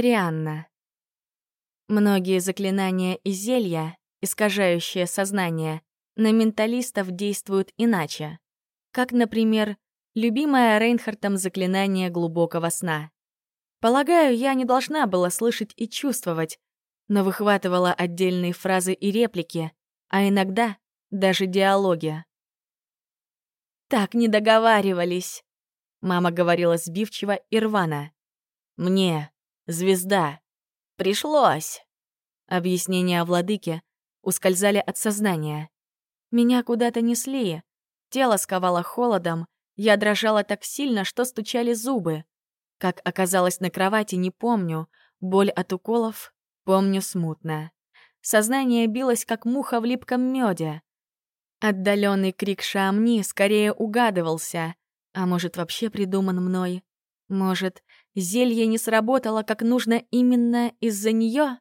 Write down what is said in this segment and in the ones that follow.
Арианна. Многие заклинания и зелья, искажающие сознание, на менталистов действуют иначе. Как, например, любимое Рейнхартом заклинание глубокого сна. Полагаю, я не должна была слышать и чувствовать, но выхватывала отдельные фразы и реплики, а иногда даже диалоги. «Так не договаривались», — мама говорила сбивчиво и рвано. «Мне, звезда, пришлось». Объяснения о владыке ускользали от сознания. Меня куда-то несли, тело сковало холодом, я дрожала так сильно, что стучали зубы. Как оказалось на кровати, не помню, боль от уколов помню смутно. Сознание билось, как муха в липком меде. Отдаленный крик Шамни скорее угадывался, а может, вообще придуман мной. Может, зелье не сработало как нужно именно из-за нее?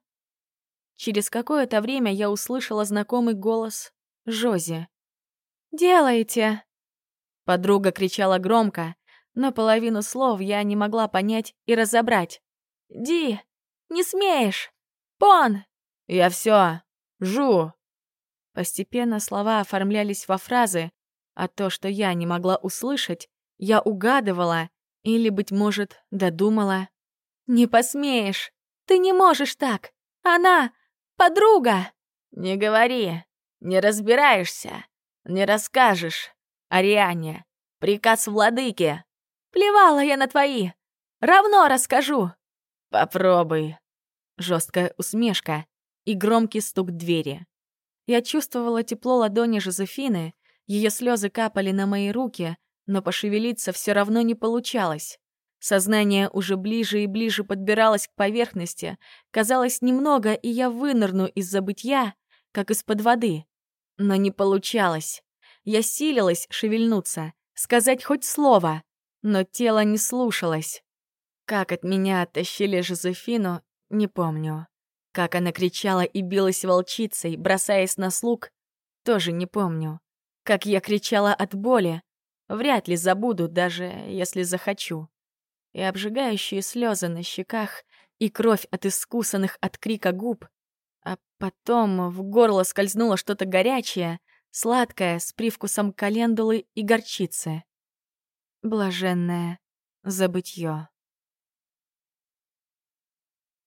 Через какое-то время я услышала знакомый голос Жози. «Делайте!» Подруга кричала громко, но половину слов я не могла понять и разобрать. «Ди, не смеешь! Пон!» «Я все! Жу!» Постепенно слова оформлялись во фразы, а то, что я не могла услышать, я угадывала или, быть может, додумала. «Не посмеешь! Ты не можешь так! Она — подруга!» «Не говори! Не разбираешься! Не расскажешь! Ариане! Приказ владыки!» «Плевала я на твои! Равно расскажу!» «Попробуй!» Жесткая усмешка и громкий стук двери. Я чувствовала тепло ладони Жозефины, ее слезы капали на мои руки, но пошевелиться все равно не получалось. Сознание уже ближе и ближе подбиралось к поверхности. Казалось, немного, и я вынырну из забытья, как из-под воды. Но не получалось. Я силилась шевельнуться, сказать хоть слово, но тело не слушалось. Как от меня оттащили Жозефину, не помню. Как она кричала и билась волчицей, бросаясь на слуг, тоже не помню. Как я кричала от боли, вряд ли забуду, даже если захочу. И обжигающие слезы на щеках, и кровь от искусанных от крика губ. А потом в горло скользнуло что-то горячее, сладкое, с привкусом календулы и горчицы. Блаженное забытье.